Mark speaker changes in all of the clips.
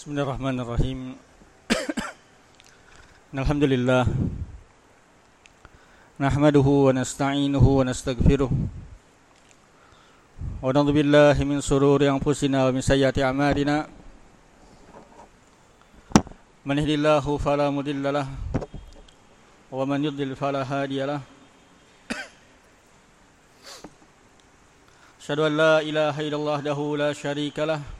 Speaker 1: بسم الله الرحمن الرحيم الحمد لله نحمده ونستعينه ونستغفره ونعوذ بالله من شرور انفسنا ومن سيئات اعمالنا من يهد الله فلا مضل له ومن يضلل فلا هادي له أشهد أن لا إله إلا الله وحده لا شريك له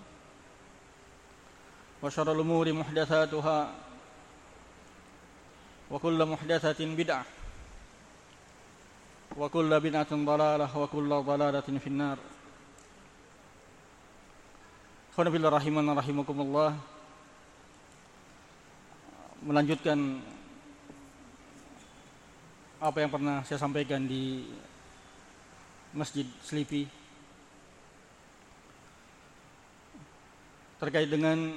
Speaker 1: وشر الأمور محدثاتها وكل محدثة بدعة وكل بدعة ضلالة وكل ضلالة في النار Khana billah rahiman rahimakumullah Melanjutkan Apa yang pernah saya sampaikan di Masjid Selipi Terkait dengan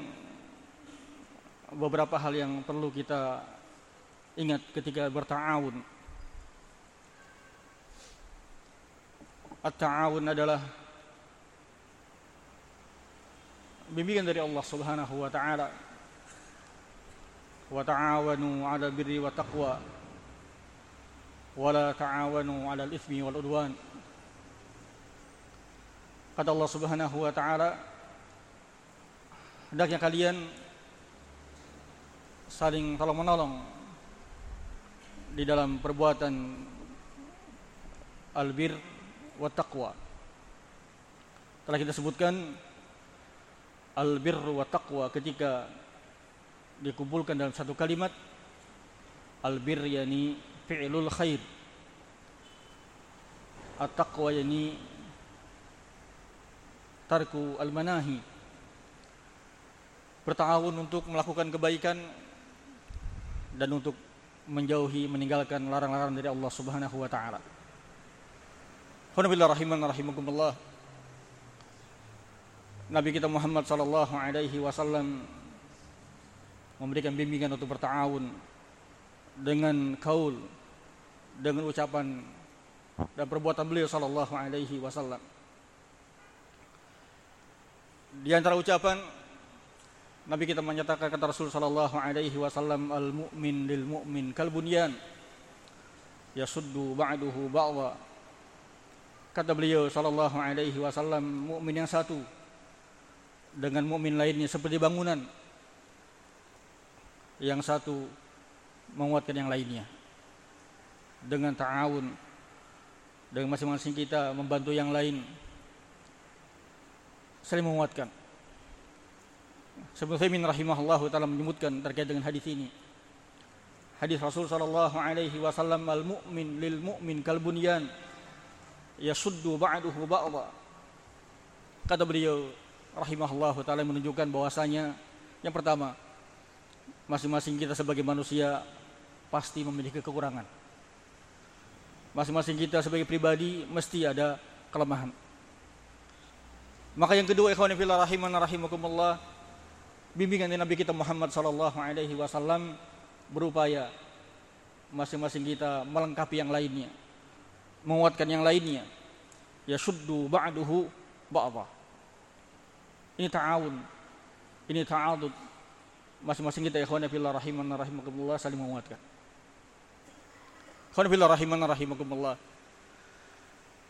Speaker 1: beberapa hal yang perlu kita ingat ketika berta'awun. At-ta'awun adalah bimbingan dari Allah Subhanahu wa taala. Wa ta'awanu 'alal birri wa taqwa wa la ta'awanu 'alal itsmi wal 'udwan. Kata Allah Subhanahu wa taala, hendaknya kalian saling tolong menolong di dalam perbuatan albir wa taqwa. Telah kita sebutkan albir wa taqwa ketika dikumpulkan dalam satu kalimat albir yani fi'lul khair. At-taqwa yani tarku al-manahi. Bertawun untuk melakukan kebaikan dan untuk menjauhi meninggalkan larang-larang dari Allah Subhanahu wa taala. Alhamdulillah rahiman rahimakumullah. Nabi kita Muhammad sallallahu alaihi wasallam memberikan bimbingan untuk bertawun dengan kaul dengan ucapan dan perbuatan beliau sallallahu alaihi wasallam. Di antara ucapan Nabi kita menyatakan kata Rasul sallallahu alaihi wasallam al mu'min lil mu'min kal bunyan yasuddu ba'duhu ba'dha. Kata beliau sallallahu alaihi wasallam mukmin yang satu dengan mukmin lainnya seperti bangunan yang satu menguatkan yang lainnya. Dengan ta'awun dengan masing-masing kita membantu yang lain saling menguatkan Sebelum Thaimin rahimahullah taala menyebutkan terkait dengan hadis ini. Hadis Rasul sallallahu alaihi wasallam al-mu'min lil mu'min kal bunyan yasuddu ba'duhu ba'dha. Kata beliau rahimahullah taala menunjukkan bahwasanya yang pertama masing-masing kita sebagai manusia pasti memiliki kekurangan. Masing-masing kita sebagai pribadi mesti ada kelemahan. Maka yang kedua ikhwan fillah rahiman rahimakumullah bimbingan dari Nabi kita Muhammad sallallahu alaihi wasallam berupaya masing-masing kita melengkapi yang lainnya, menguatkan yang lainnya. Ya suddu ba'duhu ba'dha. Ini ta'awun. Ini ta'adud. Masing-masing kita ikhwan fillah rahiman rahimakumullah saling menguatkan. Ikhwan fillah rahiman rahimakumullah.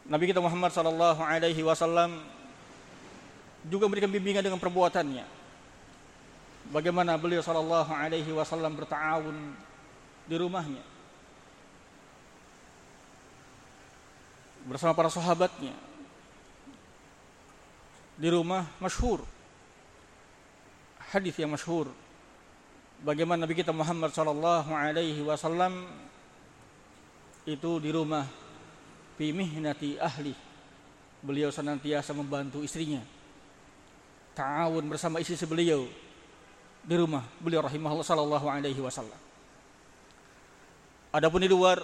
Speaker 1: Nabi kita Muhammad sallallahu alaihi wasallam juga memberikan bimbingan dengan perbuatannya bagaimana beliau sallallahu alaihi wasallam bertawun di rumahnya? Bersama para sahabatnya. Di rumah masyhur. Hadis yang masyhur. Bagaimana Nabi kita Muhammad sallallahu alaihi wasallam itu di rumah fi mihnati ahli. Beliau senantiasa membantu istrinya. Ta'awun bersama istri beliau di rumah beliau rahimahullah sallallahu alaihi wasallam. Adapun di luar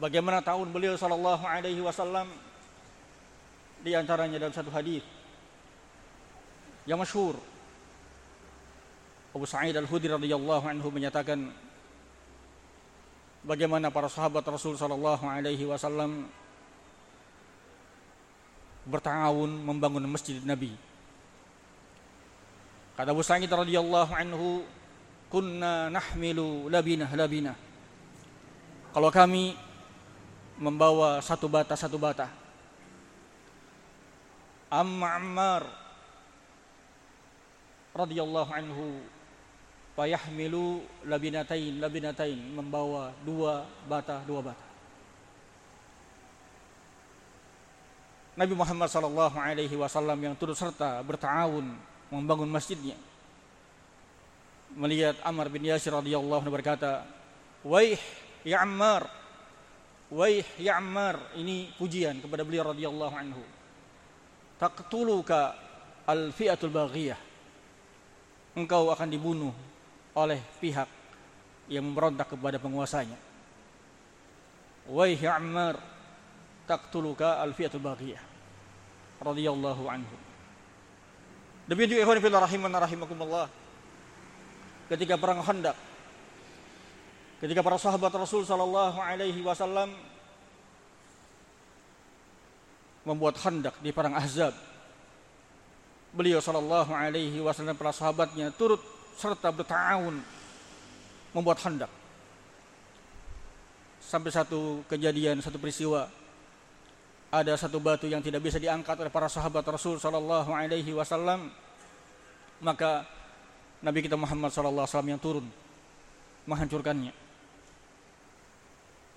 Speaker 1: bagaimana tahun beliau sallallahu alaihi wasallam? Di antaranya dalam satu hadis yang masyhur. Abu Sa'id Al-Khudri radhiyallahu anhu menyatakan bagaimana para sahabat Rasul sallallahu alaihi wasallam bertawun membangun masjid Nabi. Kata Abu Sa'id radhiyallahu anhu, "Kunna nahmilu labinah labinah." Kalau kami membawa satu bata satu bata. Amma Ammar radhiyallahu anhu fayahmilu labinatain labinatain membawa dua bata dua bata Nabi Muhammad sallallahu alaihi wasallam yang turut serta bertawun membangun masjidnya melihat Ammar bin Yasir radhiyallahu anhu berkata waih ya Ammar waih ya Ammar ini pujian kepada beliau radhiyallahu anhu taqtuluka al-fi'atul baghiyah engkau akan dibunuh oleh pihak yang memberontak kepada penguasanya. Wahai Ammar, taqtuluka al-fi'atul baghiyah. Radhiyallahu anhu. Demikian juga ikhwan fillah rahiman rahimakumullah. Ketika perang Khandaq ketika para sahabat Rasul sallallahu alaihi wasallam membuat khandak di perang Ahzab. Beliau sallallahu alaihi wasallam para sahabatnya turut serta bertahun membuat hendak. Sampai satu kejadian, satu peristiwa ada satu batu yang tidak bisa diangkat oleh para sahabat Rasul sallallahu alaihi wasallam maka Nabi kita Muhammad sallallahu alaihi wasallam yang turun menghancurkannya.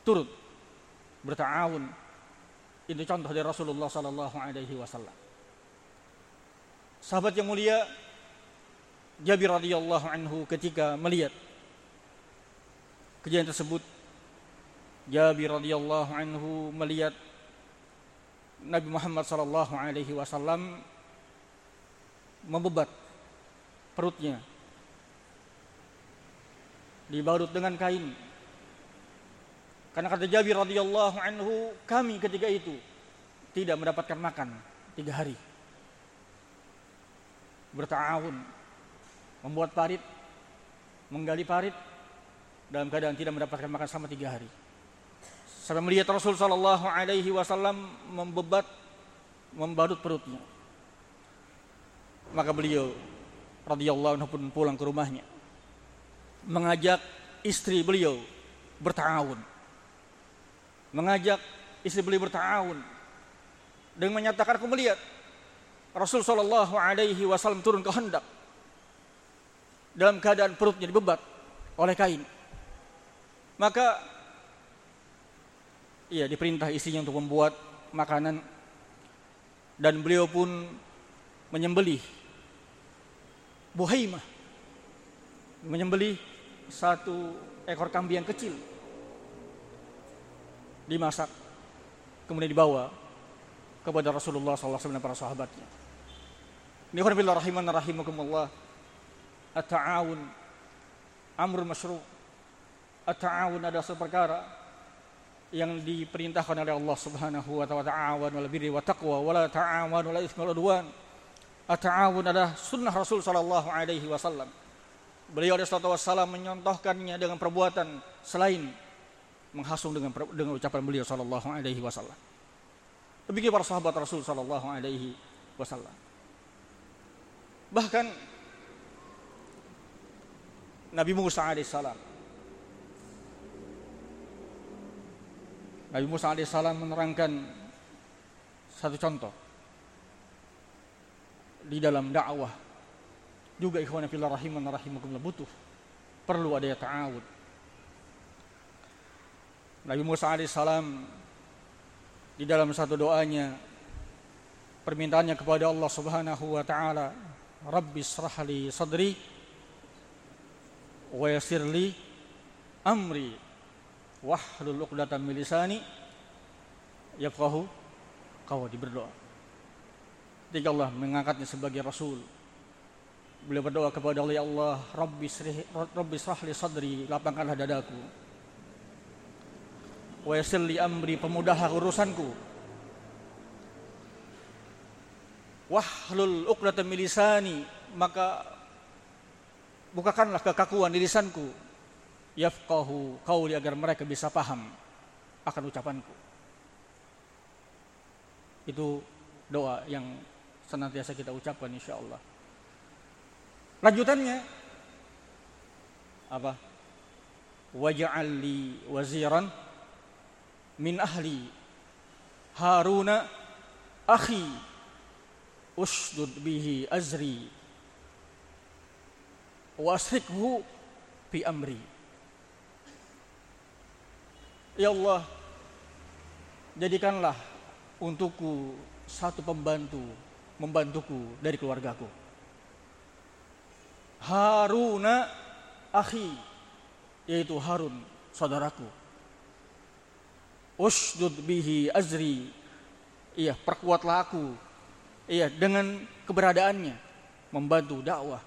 Speaker 1: Turut bertawun itu contoh dari Rasulullah sallallahu alaihi wasallam. Sahabat yang mulia Jabir radhiyallahu anhu ketika melihat kejadian tersebut Jabir radhiyallahu anhu melihat Nabi Muhammad sallallahu alaihi wasallam membebat perutnya dibalut dengan kain karena kata Jabir radhiyallahu anhu kami ketika itu tidak mendapatkan makan tiga hari bertahun membuat parit, menggali parit dalam keadaan tidak mendapatkan makan selama tiga hari. Sampai melihat Rasul Shallallahu Alaihi Wasallam membebat, membarut perutnya. Maka beliau radhiyallahu anhu pun pulang ke rumahnya, mengajak istri beliau bertahun, mengajak istri beliau bertahun, dan menyatakan aku melihat Rasul Shallallahu Alaihi Wasallam turun ke hendak dalam keadaan perutnya dibebat oleh kain. Maka ia diperintah istrinya untuk membuat makanan. Dan beliau pun menyembelih buhaimah. Menyembelih satu ekor kambing yang kecil. Dimasak kemudian dibawa kepada Rasulullah SAW dan para sahabatnya. Ini rahiman rahimakumullah. At-ta'awun amr masyru' at-ta'awun adalah satu perkara yang diperintahkan oleh Allah Subhanahu wa taala ta'awun wal birri wa taqwa wa la ta'awun wal itsmi udwan. At-ta'awun adalah sunnah Rasul sallallahu alaihi wasallam. Beliau alaihi wasallam menyontohkannya dengan perbuatan selain menghasung dengan dengan ucapan beliau sallallahu alaihi wasallam. Demikian para sahabat Rasul sallallahu alaihi wasallam. Bahkan Nabi Musa alaihissalam. Nabi Musa alaihissalam menerangkan satu contoh di dalam dakwah. Juga ikhwan fillah rahiman rahimakumullah butuh perlu ada ta'awud. Nabi Musa alaihissalam di dalam satu doanya permintaannya kepada Allah Subhanahu wa taala Rabbi srahli sadri wa yassirli amri wahlul 'uqdatam min lisani yafqahu qawli berdoa. Ketika Allah mengangkatnya sebagai rasul, beliau berdoa kepada Allah, ya Allah, Rabbi srih, Rabbi sadri, lapangkanlah dadaku. Wa yassirli amri, pemudahlah urusanku. Wahlul 'uqdatam min lisani, maka bukakanlah kekakuan di lisanku yafqahu qauli agar mereka bisa paham akan ucapanku. Itu doa yang senantiasa kita ucapkan insya Allah lanjutannya apa? Waj'al li waziran min ahli haruna akhi usdud bihi azri wasrikhu fi amri Ya Allah jadikanlah untukku satu pembantu membantuku dari keluargaku. Haruna akhi yaitu Harun saudaraku. Usdud bihi azri. Iya perkuatlah aku. Iya dengan keberadaannya. Membantu dakwah.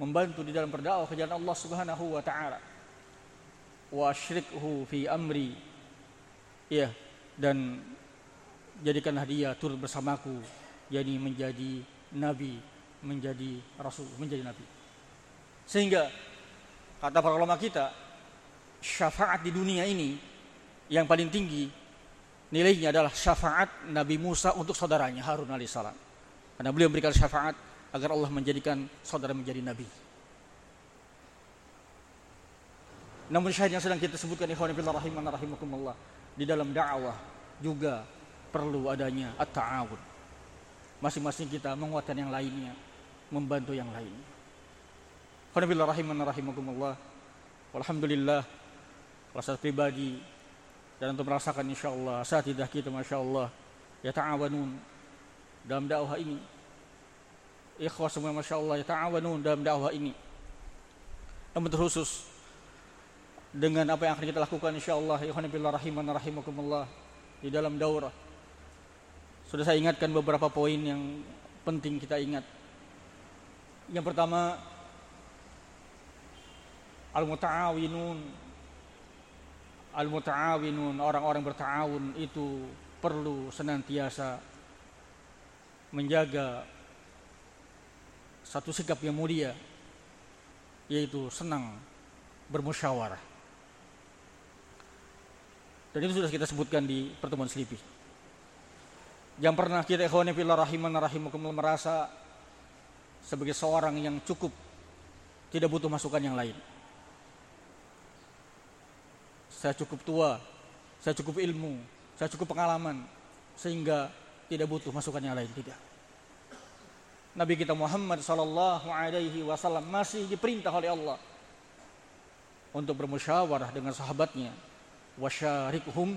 Speaker 1: Membantu di dalam berdakwah ke jalan Allah Subhanahu wa taala. Wa asyrikhu fi amri. Ya, dan jadikanlah dia turut bersamaku yakni menjadi nabi, menjadi rasul, menjadi nabi. Sehingga kata para ulama kita, syafaat di dunia ini yang paling tinggi nilainya adalah syafaat Nabi Musa untuk saudaranya Harun alaihissalam. Karena beliau memberikan syafaat agar Allah menjadikan saudara menjadi nabi. Namun syahid yang sedang kita sebutkan ikhwan rahimakumullah di dalam dakwah juga perlu adanya at-ta'awun. Masing-masing kita menguatkan yang lainnya, membantu yang lain. Ikhwan fillah rahiman rahimakumullah. Alhamdulillah rasa pribadi dan untuk merasakan insyaallah saat tidak kita masyaallah ya ta'awanun dalam dakwah ini ikhwah semua Masya Allah ya ta'awanun dalam dakwah ini namun terkhusus dengan apa yang akan kita lakukan insya Allah ikhwan billah rahiman rahimakumullah. Di dalam daurah. Sudah saya ingatkan beberapa poin yang penting kita ingat. Yang pertama al-muta'awinun. Al-muta'awinun orang-orang berta'awun itu perlu senantiasa menjaga satu sikap yang mulia yaitu senang bermusyawarah. Dan itu sudah kita sebutkan di pertemuan selipi. Yang pernah kita ikhwani fillah rahiman rahimakumullah merasa sebagai seorang yang cukup tidak butuh masukan yang lain. Saya cukup tua, saya cukup ilmu, saya cukup pengalaman sehingga tidak butuh masukan yang lain tidak. Nabi kita Muhammad sallallahu alaihi wasallam masih diperintah oleh Allah untuk bermusyawarah dengan sahabatnya wasyarikhum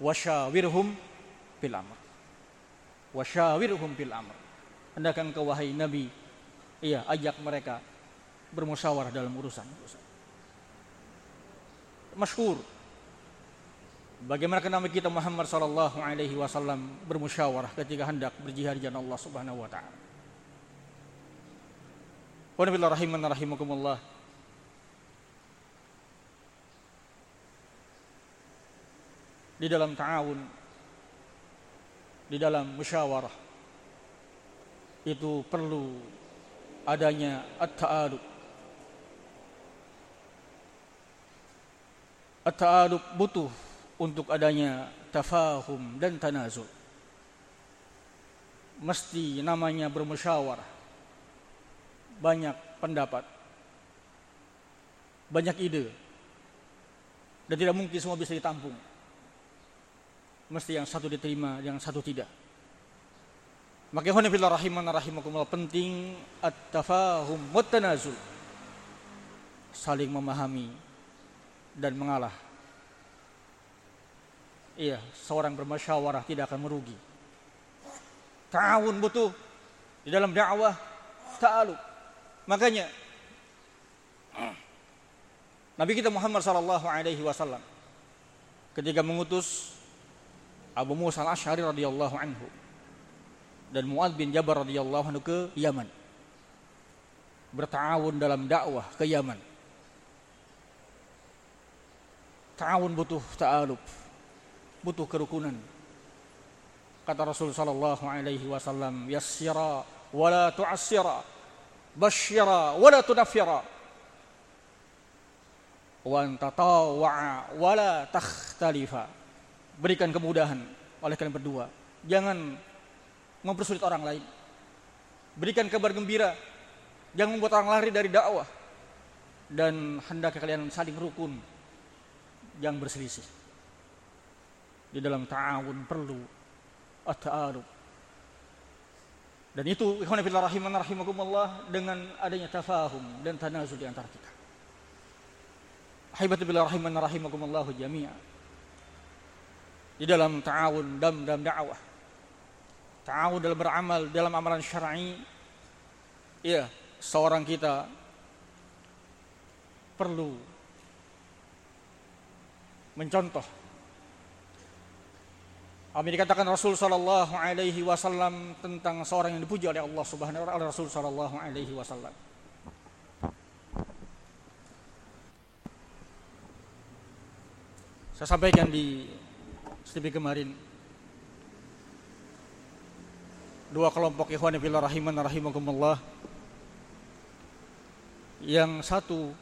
Speaker 1: wasyawirhum bil amr wasyawirhum bil amr hendakan ke wahai nabi iya ajak mereka bermusyawarah dalam urusan. Urusan masyhur. Bagaimana nabi kita Muhammad sallallahu alaihi wasallam bermusyawarah ketika hendak berjihad di jalan Allah Subhanahu wa taala? Wa rahiman rahimakumullah. Di dalam ta'awun di dalam musyawarah. Itu perlu adanya at-ta'aluk at-ta'aluk butuh untuk adanya tafahum dan tanazul. Mesti namanya bermusyawarah. Banyak pendapat, banyak ide, dan tidak mungkin semua bisa ditampung. Mesti yang satu diterima, yang satu tidak. Maka ikhwan fillah rahiman rahimakumullah penting at-tafahum wa tanazul. Saling memahami dan mengalah. Iya, seorang bermasyawarah tidak akan merugi. Ta'awun butuh di dalam dakwah ta'aluk. Makanya Nabi kita Muhammad wasallam ketika mengutus Abu Musa al-Ash'ari radhiyallahu anhu dan Muad bin Jabal radhiyallahu anhu ke Yaman. Bertawun dalam dakwah ke Yaman. Ta'awun butuh ta'aluf butuh kerukunan. Kata Rasul sallallahu alaihi wasallam yassira wala tu'assira basyira wala tunaffira. Wa antatawwa'a wala takhtalifa berikan kemudahan oleh kalian berdua. Jangan mempersulit orang lain. Berikan kabar gembira. Jangan membuat orang lari dari dakwah. Dan hendak kalian saling rukun. Yang berselisih. Di dalam ta'awun perlu at-ta'aruf. Dan itu ikhwan fillah rahiman rahimakumullah dengan adanya tafahum dan tanazul di antara kita. Haibatu billah rahiman rahimakumullah jami'a. Di dalam ta'awun dalam, dalam dakwah. Ta'awun dalam beramal dalam amalan syar'i. Ya, seorang kita perlu mencontoh apa yang dikatakan Rasul Shallallahu Alaihi Wasallam tentang seorang yang dipuji oleh Allah Subhanahu Wa Taala Rasul Shallallahu Alaihi Wasallam. Saya sampaikan di studi kemarin dua kelompok ikhwan fillah rahiman rahimakumullah yang satu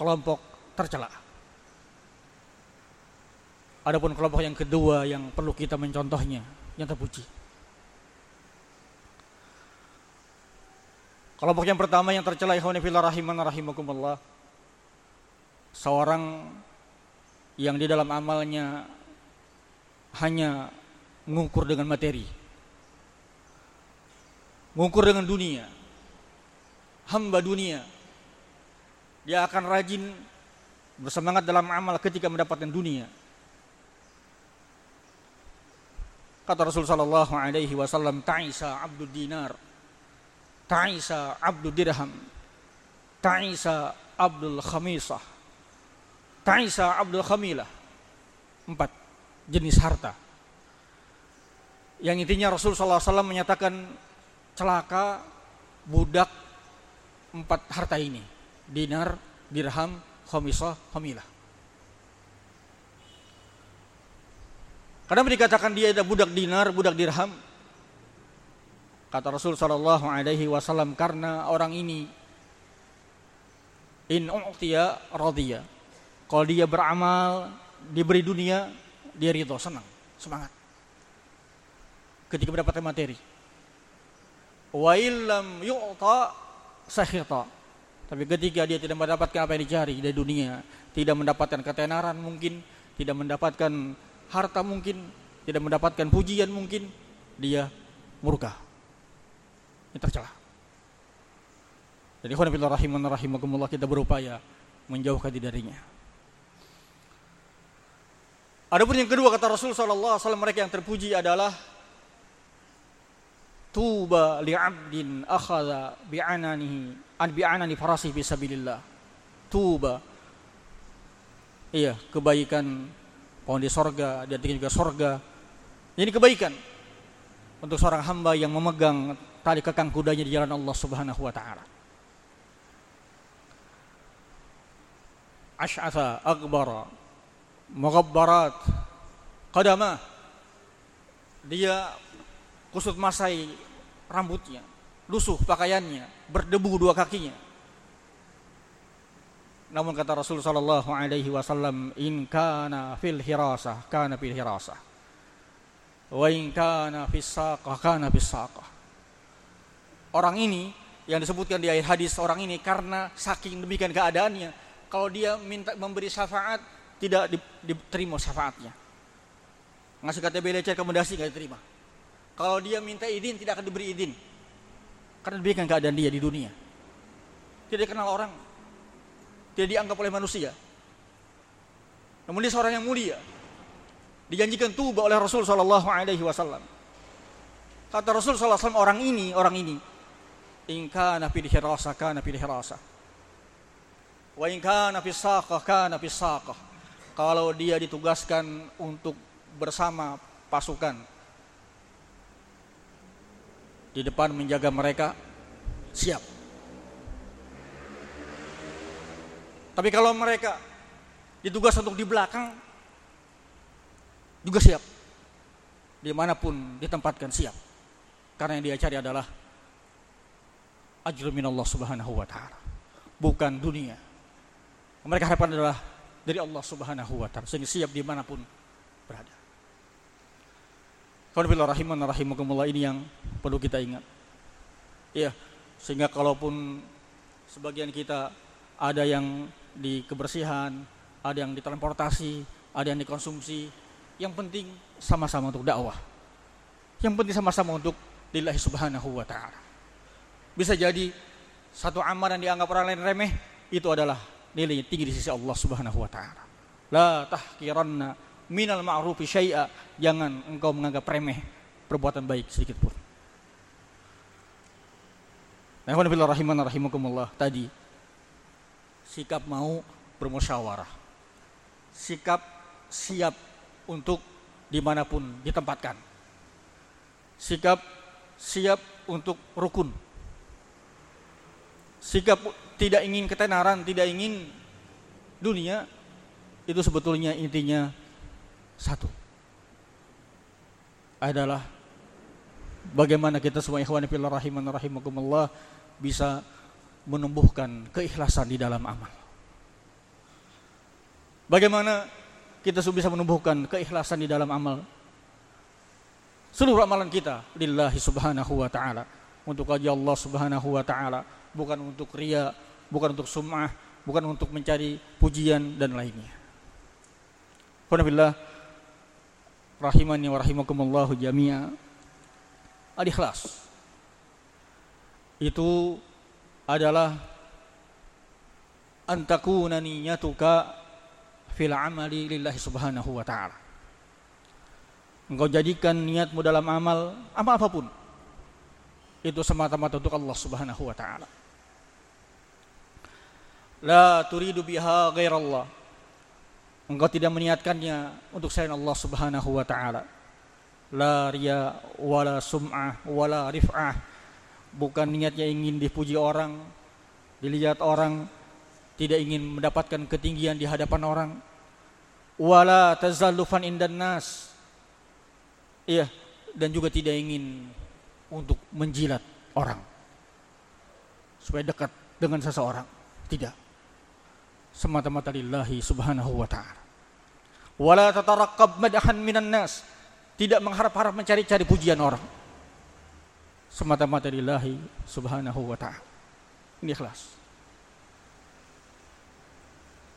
Speaker 1: kelompok tercela Adapun kelompok yang kedua yang perlu kita mencontohnya, yang terpuji. Kelompok yang pertama yang tercela ikhwan fillah rahiman rahimakumullah. Seorang yang di dalam amalnya hanya mengukur dengan materi. Mengukur dengan dunia. Hamba dunia. Dia akan rajin bersemangat dalam amal ketika mendapatkan dunia Kata Rasul sallallahu alaihi wasallam, "Ta'isa abdul dinar, ta'isa abdul dirham, ta'isa abdul khamisah, ta'isa abdul khamilah." Empat jenis harta. Yang intinya Rasul wasallam menyatakan celaka budak empat harta ini. Dinar, dirham, khamisah, khamilah. Karena dikatakan dia ada budak dinar, budak dirham. Kata Rasul Shallallahu Alaihi Wasallam karena orang ini in u'tiya radhiya. Kalau dia beramal, diberi dunia, dia ridho, senang, semangat. Ketika mendapatkan materi. Wa illam yu'ta sahita. Tapi ketika dia tidak mendapatkan apa yang dicari dari dunia, tidak mendapatkan ketenaran mungkin, tidak mendapatkan harta mungkin, tidak mendapatkan pujian mungkin, dia murka. Ini tercela. Jadi ikhwan fillah rahiman rahimakumullah kita berupaya menjauhkan diri darinya. Adapun yang kedua kata Rasul sallallahu alaihi wasallam mereka yang terpuji adalah tuba li'abdin akhadha bi'ananihi an bi'anani farasih bisabilillah. Tuba Iya, kebaikan pohon di sorga, di hatinya juga sorga. Ini kebaikan untuk seorang hamba yang memegang tali kekang kudanya di jalan Allah Subhanahu wa taala. Ash'atha akbara mughabbarat qadama dia kusut masai rambutnya, lusuh pakaiannya, berdebu dua kakinya namun kata Rasul sallallahu alaihi wasallam, "In kana fil hirasah, kana fil hirasah. Wa in kana fis saqah, kana fis saqah." Orang ini yang disebutkan di ayat hadis orang ini karena saking demikian keadaannya, kalau dia minta memberi syafaat tidak diterima syafaatnya. Ngasih KTP lecet rekomendasi nggak diterima. Kalau dia minta izin tidak akan diberi izin. Karena demikian keadaan dia di dunia. Tidak dikenal orang. Tidak dianggap oleh manusia. Namun dia seorang yang mulia. Dijanjikan tuba oleh Rasul Shallallahu Alaihi Wasallam. Kata Rasul Sallallahu Alaihi Wasallam orang ini, orang ini, ingka nabi dihirasa, kana nabi dihirasa. Wa ingka nabi saqah, kana nabi saqah. Kalau dia ditugaskan untuk bersama pasukan di depan menjaga mereka siap. Tapi kalau mereka ditugas untuk di belakang juga siap. Di mana pun ditempatkan siap. Karena yang dia cari adalah ajr Allah subhanahu wa ta'ala. Bukan dunia. Mereka harapan adalah dari Allah subhanahu wa ta'ala. Sehingga siap di mana pun berada. Kalau rahiman rahimakumullah ini yang perlu kita ingat. Ya, sehingga kalaupun sebagian kita ada yang di kebersihan, ada yang di transportasi, ada yang dikonsumsi, yang penting sama-sama untuk dakwah. Yang penting sama-sama untuk lillahi subhanahu wa ta'ala. Bisa jadi satu amal yang dianggap orang lain remeh, itu adalah nilai tinggi di sisi Allah subhanahu wa ta'ala. La tahkiranna minal ma'rufi syai'a. Jangan engkau menganggap remeh perbuatan baik sedikit pun. Nah, rahiman rahimakumullah tadi sikap mau bermusyawarah. Sikap siap untuk di mana pun ditempatkan. Sikap siap untuk rukun. Sikap tidak ingin ketenaran, tidak ingin dunia, itu sebetulnya intinya satu. Adalah bagaimana kita semua ikhwan fillah rahiman rahimakumullah bisa menumbuhkan keikhlasan di dalam amal. Bagaimana kita bisa menumbuhkan keikhlasan di dalam amal. Seluruh amalan kita lillahi subhanahu wa ta'ala. Untuk aja Allah subhanahu wa ta'ala. Bukan untuk ria, bukan untuk sum'ah, bukan untuk mencari pujian dan lainnya. Alhamdulillah rahimani wa rahimakumullahu jami'a. Al-ikhlas. Itu adalah antakuna niyatuka fil amali lillahi subhanahu wa ta'ala. Engkau jadikan niatmu dalam amal, apa apa pun. Itu semata-mata untuk Allah subhanahu wa ta'ala. La turidu biha ghairallah. Engkau tidak meniatkannya untuk selain Allah subhanahu wa ta'ala. La riya, wala sum'ah, wala rif'ah. Bukan niatnya ingin dipuji orang, dilihat orang, tidak ingin mendapatkan ketinggian di hadapan orang, wala tazallufan indan nas iya dan juga tidak ingin untuk menjilat orang supaya dekat dengan seseorang tidak semata-mata lillahi subhanahu wa ta'ala. Wala tataraqqab madahan minan nas. Tidak mengharap-harap mencari-cari pujian orang. Semata-mata lillahi subhanahu wa ta'ala. Ini ikhlas.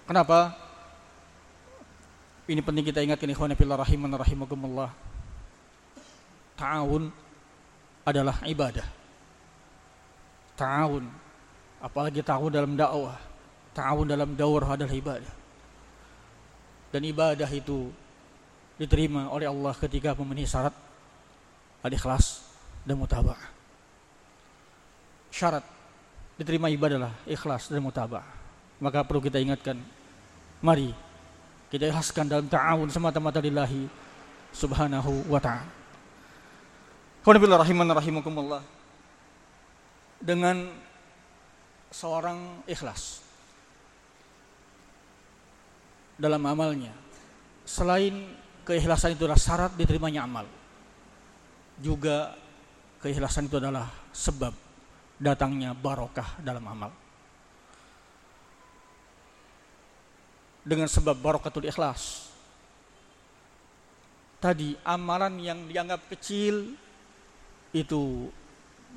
Speaker 1: Kenapa? Ini penting kita ingatkan ikhwan fillah rahiman rahimakumullah. Ta'awun adalah ibadah. Ta'awun. Apalagi ta'awun dalam dakwah, ta'awun dalam daurah adalah ibadah. Dan ibadah itu diterima oleh Allah ketika memenuhi syarat al-ikhlas dan mutaba'ah. Syarat diterima ibadah adalah ikhlas dan mutaba'ah. Maka perlu kita ingatkan, mari kita ikhlaskan dalam ta'awun semata-mata lillahi subhanahu wa ta'ala. Alhamdulillah rahiman rahimakumullah. Dengan seorang ikhlas dalam amalnya. Selain keikhlasan itu adalah syarat diterimanya amal. Juga keikhlasan itu adalah sebab datangnya barokah dalam amal. dengan sebab barokatul ikhlas. Tadi amalan yang dianggap kecil itu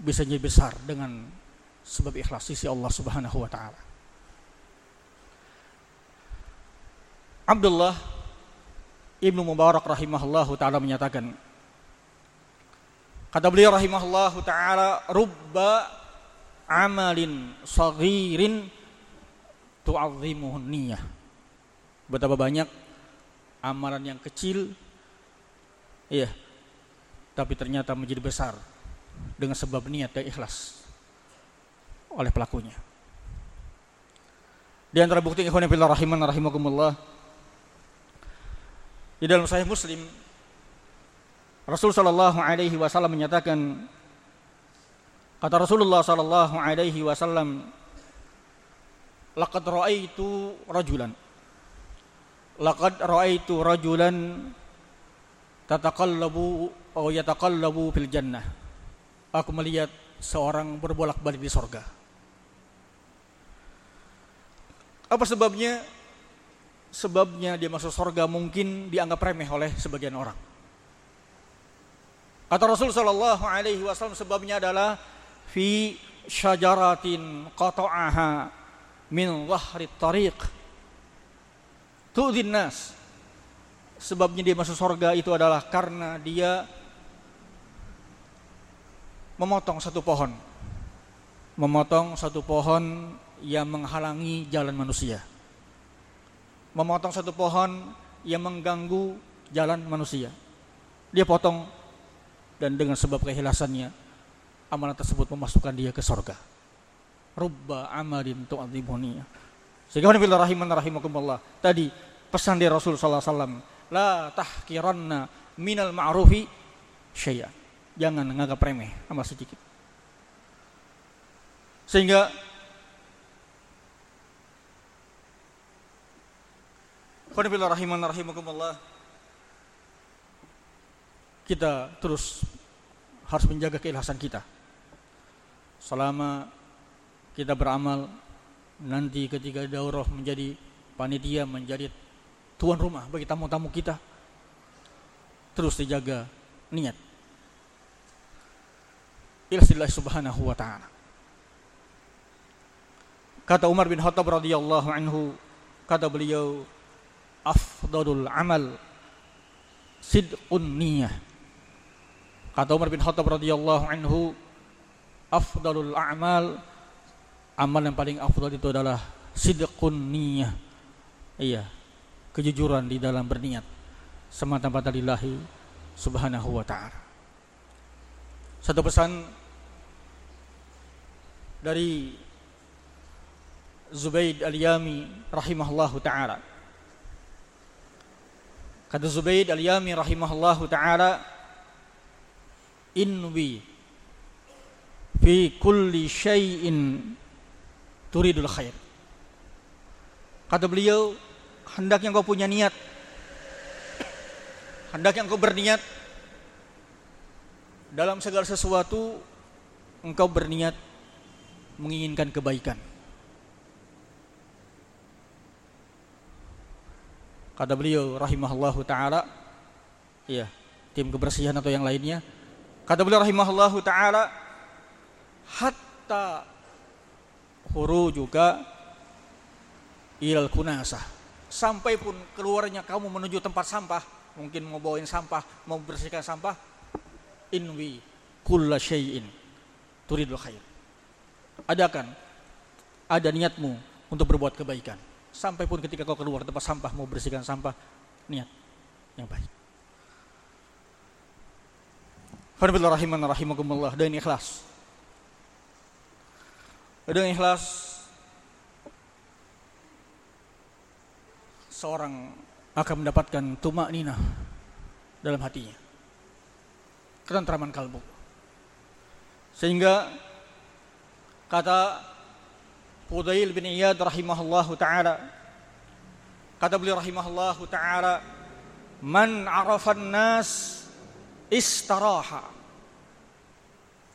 Speaker 1: bisa jadi besar dengan sebab ikhlas sisi Allah Subhanahu wa taala. Abdullah Ibnu Mubarak rahimahullahu taala menyatakan Kata beliau rahimahullahu taala, "Rubba amalin saghirin tu'azzimuhun niyah." Betapa banyak amalan yang kecil iya, tapi ternyata menjadi besar dengan sebab niat dan ikhlas oleh pelakunya. Di antara bukti ikhwan fillah rahiman rahimakumullah di dalam sahih Muslim Rasul sallallahu alaihi wasallam menyatakan kata Rasulullah sallallahu alaihi wasallam laqad raaitu rajulan. Laqad raaitu rajulan tataqallabu atau yataqallabu fil jannah. Aku melihat seorang berbolak-balik di sorga. Apa sebabnya sebabnya dia masuk sorga mungkin dianggap remeh oleh sebagian orang. Kata Rasul Shallallahu Alaihi Wasallam sebabnya adalah fi syajaratin qata'aha min wahri tariq. Tu'dhin nas. Sebabnya dia masuk surga itu adalah karena dia memotong satu pohon. Memotong satu pohon yang menghalangi jalan manusia memotong satu pohon yang mengganggu jalan manusia dia potong dan dengan sebab kehilasannya amalan tersebut memasukkan dia ke surga rubba amalin tu'adzibuni sehingga rahiman rahimakumullah tadi pesan dari Rasul sallallahu alaihi wasallam, la tahkiranna minal ma'rufi syai'an. Jangan menganggap remeh amal sedikit. Sehingga Kita terus harus menjaga keikhlasan kita selama kita beramal nanti ketika daurah menjadi panitia menjadi tuan rumah bagi tamu-tamu kita. Terus dijaga niat. Ilasillah subhanahu wa ta'ala. Kata Umar bin Khattab radhiyallahu anhu, kata beliau, afdalul amal sidqun niyah. Kata Umar bin Khattab radhiyallahu anhu, afdalul a'mal amal yang paling afdal itu adalah sidqun niyah. Iya, kejujuran di dalam berniat semata-mata lillahi subhanahu wa ta'ala satu pesan dari Zubaid al-Yami rahimahullahu ta'ala kata Zubaid al-Yami rahimahullahu ta'ala inwi fi kulli syai'in turidul khair. Kata beliau hendaknya engkau punya niat. Hendaknya engkau berniat. Dalam segala sesuatu engkau berniat menginginkan kebaikan kata beliau rahimahullahu taala ya tim kebersihan atau yang lainnya kata beliau rahimahullahu taala hatta huru juga ilal kunasah sampai pun keluarnya kamu menuju tempat sampah, mungkin mau bawain sampah, mau bersihkan sampah, inwi kulla syai'in turidul khair. Adakan ada niatmu untuk berbuat kebaikan. Sampai pun ketika kau keluar tempat sampah mau bersihkan sampah, niat yang baik. Alhamdulillah rahiman rahimakumullah dan ikhlas. Dan ikhlas seorang akan mendapatkan tumak nina dalam hatinya. Ketentraman kalbu. Sehingga kata Fudail bin Iyad rahimahullahu taala kata beliau rahimahullahu taala man arafan nas istaraha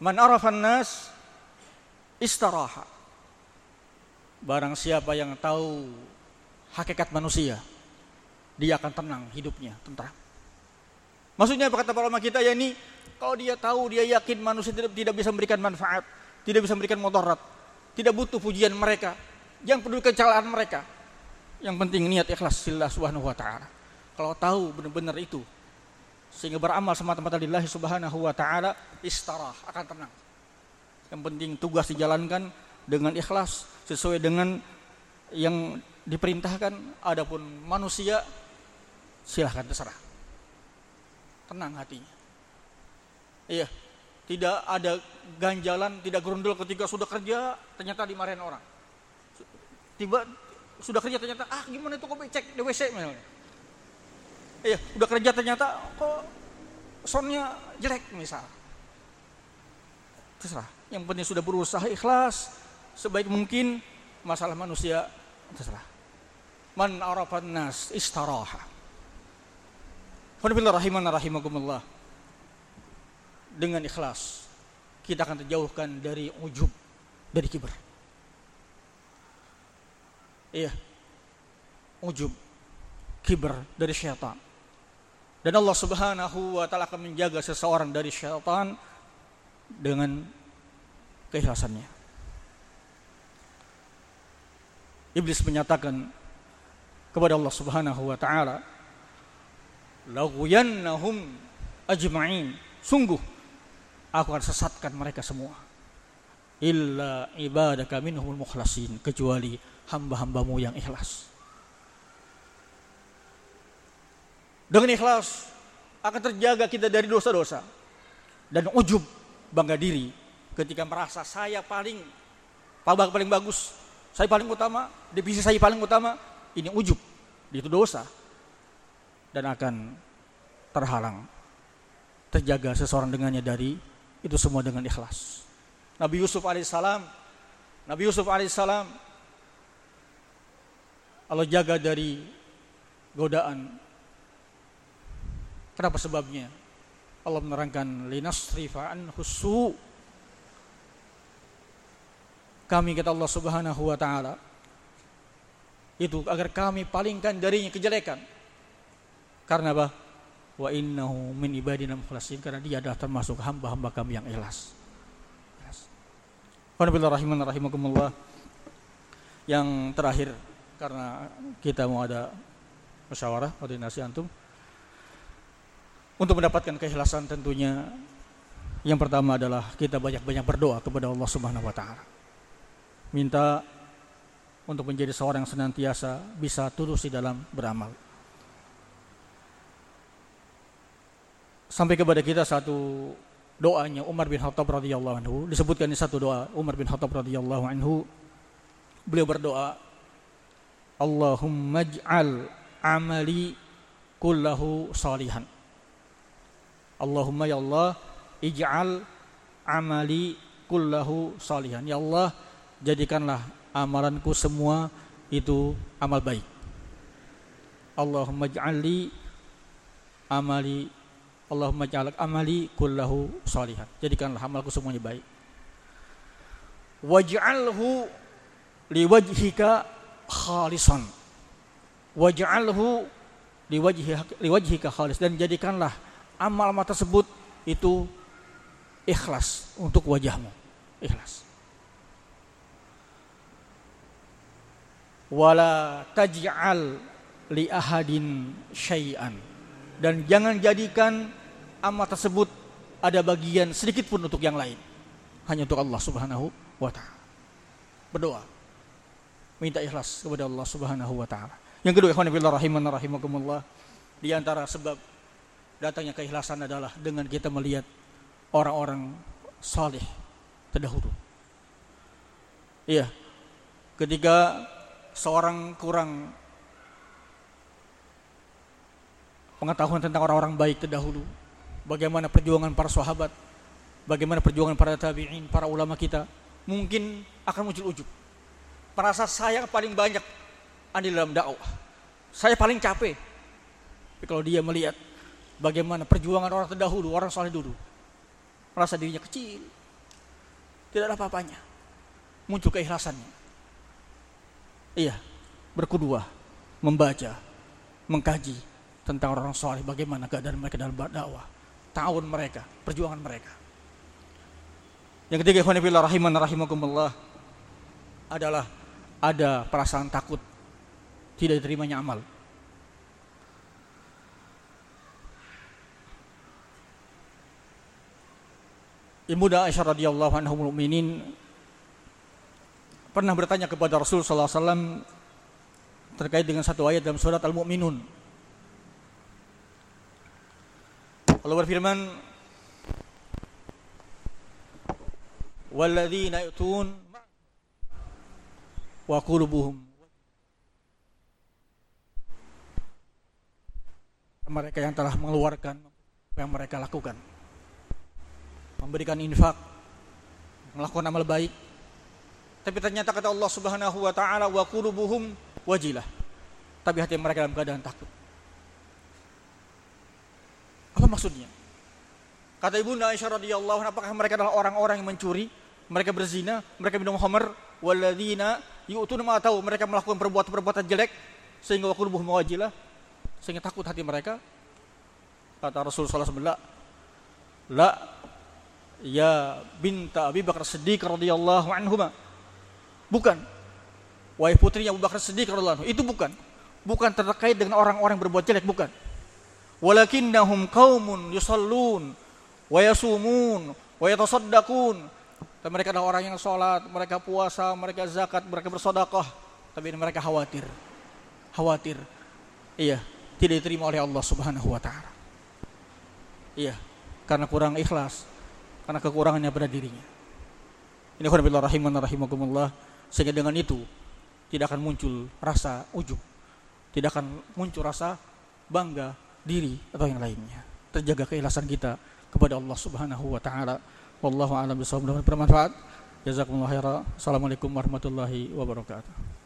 Speaker 1: man arafan nas istaraha barang siapa yang tahu hakikat manusia. Dia akan tenang hidupnya, tentram. Maksudnya apa kata para ulama kita ya ini kalau dia tahu dia yakin manusia tidak, tidak bisa memberikan manfaat, tidak bisa memberikan motorat, tidak butuh pujian mereka, yang peduli kecelakaan mereka. Yang penting niat ikhlas sillah subhanahu wa ta'ala. Kalau tahu benar-benar itu, sehingga beramal semata-mata lillahi subhanahu wa ta'ala istarah akan tenang. Yang penting tugas dijalankan dengan ikhlas sesuai dengan yang diperintahkan. Adapun manusia silahkan terserah. Tenang hatinya. Iya tidak ada ganjalan tidak gerundul ketika sudah kerja ternyata dimarahin orang. Tiba sudah kerja ternyata ah gimana itu kok cek di WC misalnya. Iya udah kerja ternyata kok soundnya jelek? misal. Terserah yang penting sudah berusaha ikhlas sebaik mungkin masalah manusia terserah. Man arafan nas istaraha rahimakumullah dengan ikhlas kita akan terjauhkan dari ujub dari kiber iya ujub kiber dari syaitan. Dan Allah subhanahu wa ta'ala akan menjaga seseorang dari syaitan dengan keikhlasannya. Iblis menyatakan kepada Allah subhanahu wa ta'ala laghuyannahum ajma'in. Sungguh aku akan sesatkan mereka semua. Illa ibadaka minhumul mukhlasin kecuali hamba-hambamu yang ikhlas. Dengan ikhlas akan terjaga kita dari dosa-dosa dan ujub bangga diri ketika merasa saya paling paling bagus saya paling utama divisi saya paling utama ini ujub itu dosa. Dan akan terhalang terjaga seseorang dengannya dari itu semua dengan ikhlas. Nabi Yusuf alaihissalam Nabi Yusuf alaihissalam Allah jaga dari godaan. Kenapa sebabnya? Allah menerangkan linasrifa an husu kami kata Allah Subhanahu wa taala itu agar kami palingkan darinya kejelekan. Karena apa? Wa innahu min ibadina mukhlasin karena dia adalah termasuk hamba-hamba kami yang ikhlas. Alhamdulillah. Yang terakhir karena kita mau ada musyawarah koordinasi antum untuk mendapatkan keikhlasan tentunya yang pertama adalah kita banyak-banyak berdoa kepada Allah Subhanahu wa taala. Minta untuk menjadi seorang yang senantiasa bisa tulus di dalam beramal. Sampai kepada kita satu doanya Umar bin Khattab radhiyallahu anhu. Disebutkan di satu doa Umar bin Khattab radhiyallahu anhu. Beliau berdoa Allahumma ij'al amali kullahu salihan. Allahumma ya Allah ij'al amali kullahu salihan. Ya Allah jadikanlah amalanku semua itu amal baik. Allahumma ij'alli amali Allahumma ja'alak amali kullahu salihan. Jadikanlah amalku semuanya baik. Waj'alhu liwajhika khalisan. Waj'alhu liwajhika, khalis dan jadikanlah amal-amal tersebut itu ikhlas untuk wajahmu. Ikhlas. Wala taj'al li ahadin syai'an dan jangan jadikan amal tersebut ada bagian sedikit pun untuk yang lain. Hanya untuk Allah Subhanahu wa taala. Berdoa. Minta ikhlas kepada Allah Subhanahu wa taala. Yang kedua, ikhwan fillah rahiman rahimakumullah, di antara sebab datangnya keikhlasan adalah dengan kita melihat orang-orang saleh terdahulu. Iya. Ketika seorang kurang pengetahuan tentang orang-orang baik terdahulu, bagaimana perjuangan para sahabat, bagaimana perjuangan para tabi'in, para ulama kita, mungkin akan muncul ujub. Merasa saya paling banyak ada dalam dakwah. Saya paling capek. Tapi kalau dia melihat bagaimana perjuangan orang terdahulu, orang soleh dulu, merasa dirinya kecil, tidak ada apa-apanya. Muncul keikhlasannya. Iya, berkedua, membaca, mengkaji tentang orang soleh, bagaimana keadaan mereka dalam dakwah tahun mereka, perjuangan mereka. Yang ketiga, ikhwanifillah rahiman rahimakumullah adalah ada perasaan takut tidak diterimanya amal. Ibu Aisyah radhiyallahu anhu mu'minin pernah bertanya kepada Rasul sallallahu alaihi wasallam terkait dengan satu ayat dalam surat Al-Mu'minun Allah berfirman, "Walladzina yu'tun wa mereka yang telah mengeluarkan yang mereka lakukan. Memberikan infak melakukan amal baik. Tapi ternyata kata Allah Subhanahu wa taala wa qulubuhum wajilah. Tapi hati mereka dalam keadaan takut apa maksudnya? Kata ibunda Aisyah radhiyallahu anha apakah mereka adalah orang-orang yang mencuri? Mereka berzina? Mereka minum khamr walladzina yu'tuna ma tahu mereka melakukan perbuatan-perbuatan jelek sehingga wa qulubuhum wajilah. Sehingga takut hati mereka. Kata Rasul sallallahu alaihi wasallam la ya binta Abi Bakar Siddiq radhiyallahu anhuma. Bukan. Wahai putri Abu Bakar Siddiq radhiyallahu itu bukan. Bukan terkait dengan orang-orang berbuat jelek bukan walakinnahum qaumun yusallun wa yasumun wa yatasaddaqun dan mereka adalah orang yang sholat, mereka puasa, mereka zakat, mereka bersodakoh. Tapi mereka khawatir. Khawatir. Iya, tidak diterima oleh Allah subhanahu wa ta'ala. Iya, karena kurang ikhlas. Karena kekurangannya pada dirinya. Ini khonibillah rahiman rahimakumullah. Sehingga dengan itu, tidak akan muncul rasa ujub. Tidak akan muncul rasa bangga diri atau yang lainnya. Terjaga keikhlasan kita kepada Allah subhanahu wa ta'ala. Wallahu a'lam bishawab. Bermanfaat. Jazakumullah khairan. Assalamualaikum warahmatullahi wabarakatuh.